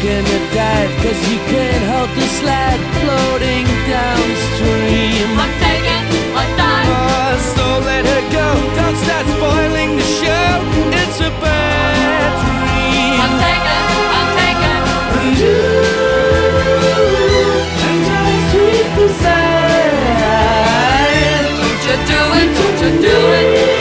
taking a dive Cause you can't help the slide floating downstream. I'm taking a dive. Oh, So let her go, don't start spoiling the show It's a bad dream. I'm taking, I'm taking And you, and your sweet desire. Don't you do it, don't you do it?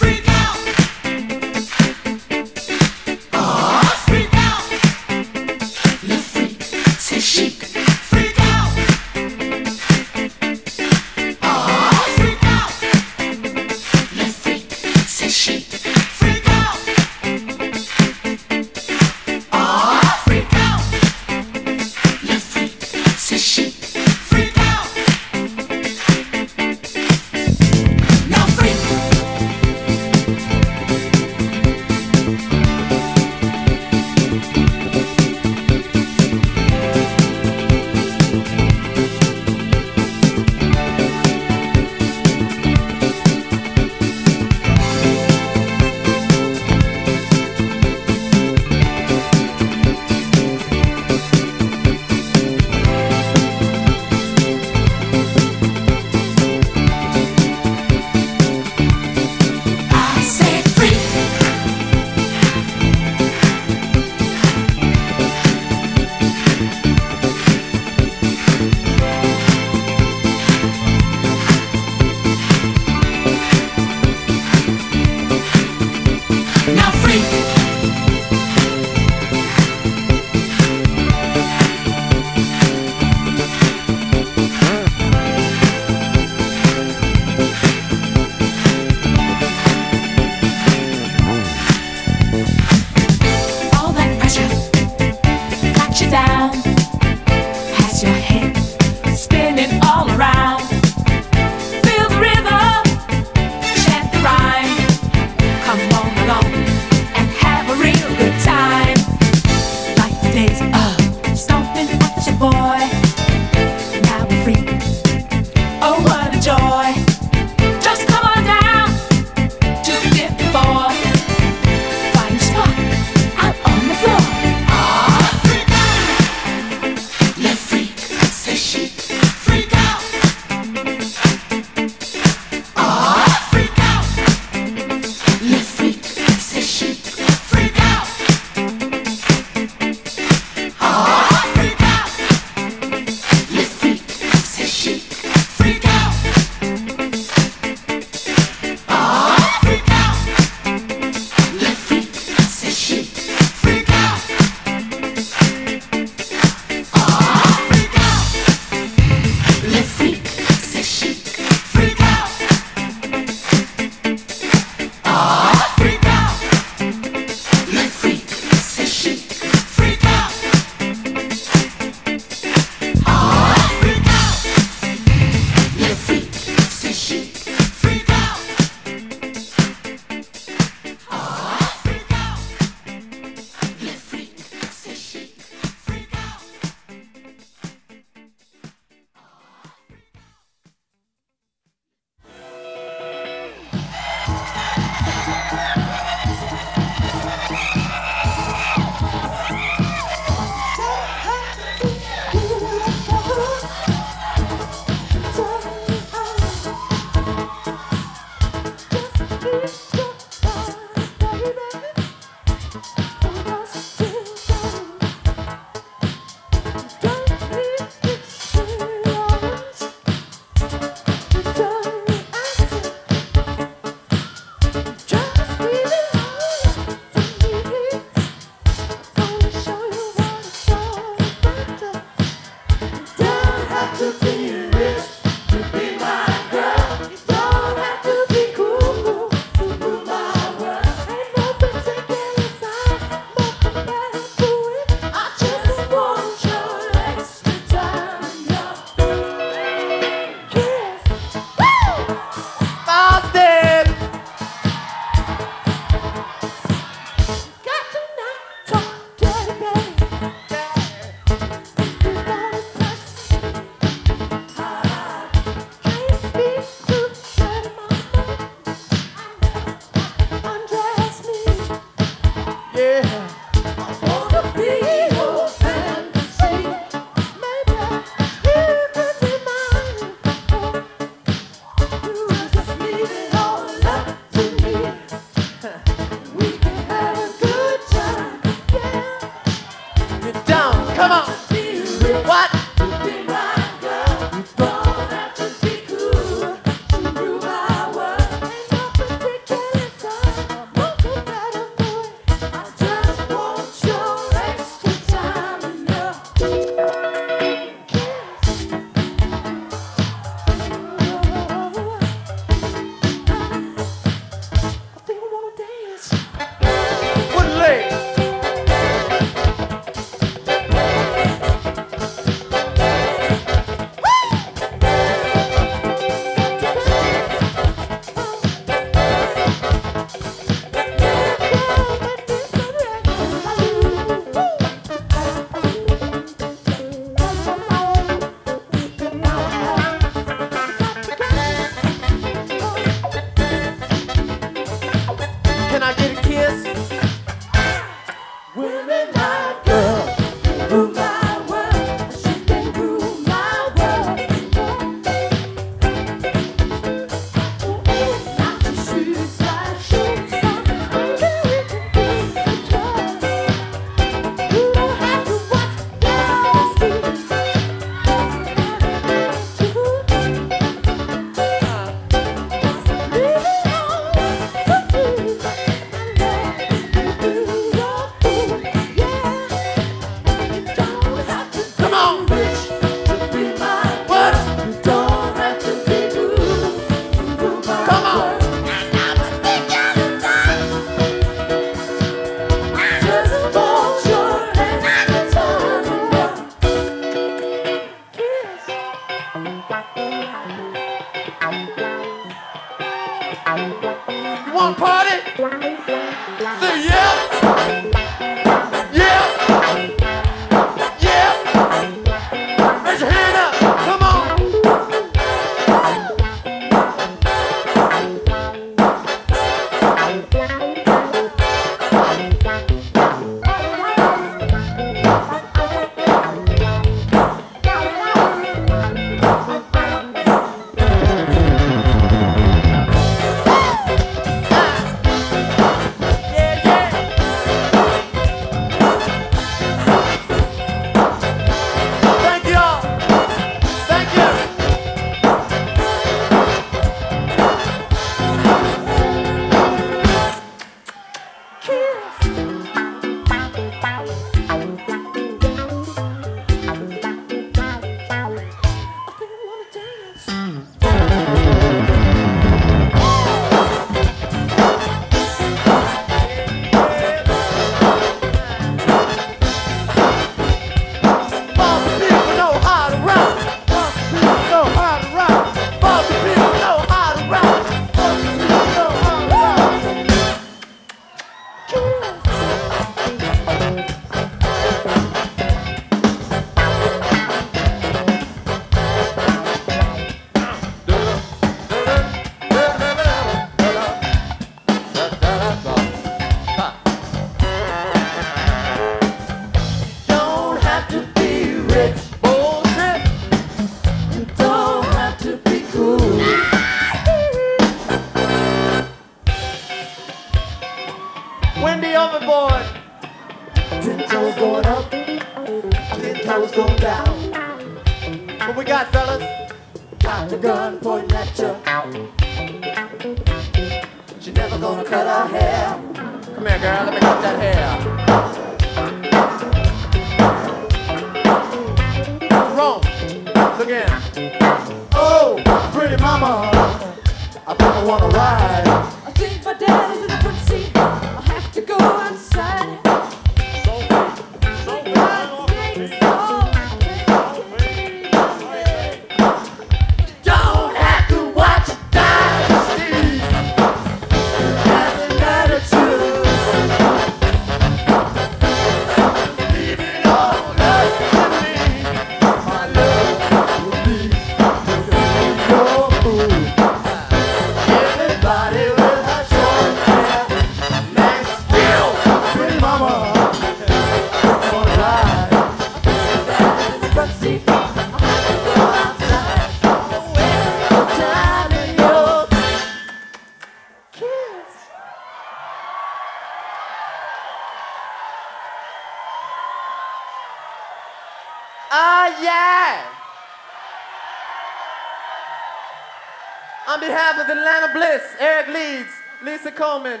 Coleman,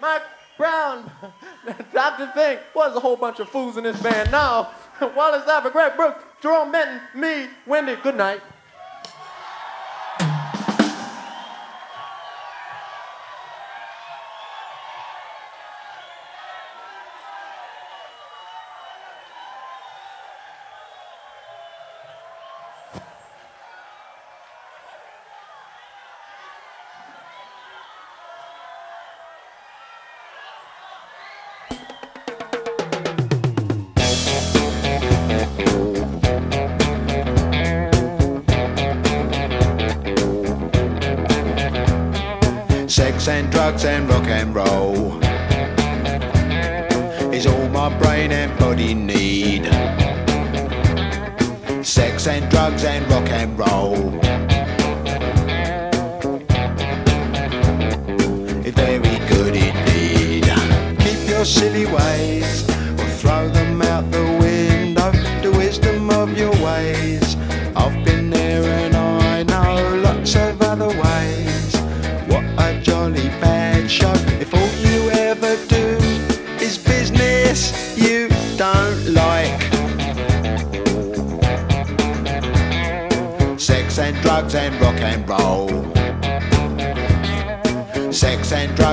Mike Brown, Dr. Fink, was a whole bunch of fools in this band. Now, Wally Safford, Greg Brooks, Jerome Benton, me, Wendy, good night. Drugs and rock and roll is all my brain and body need. Sex and drugs and rock and roll is very good indeed. Keep your silly ways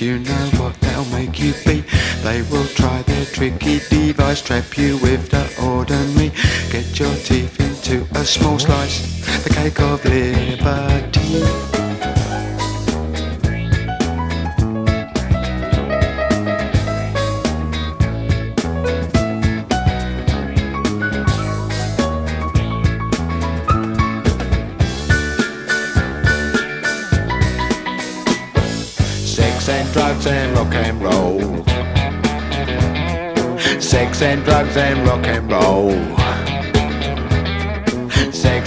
you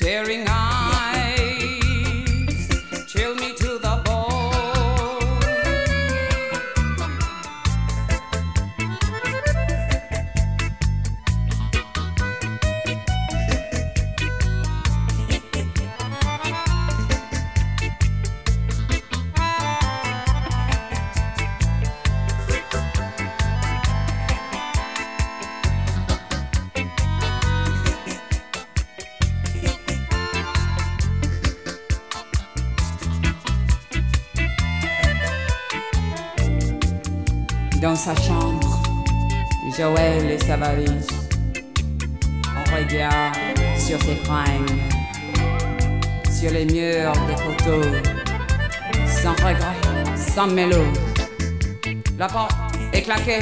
staring on. On regarde sur ses fringues, sur les murs des photos, sans regret, sans mélo. La porte est claquée.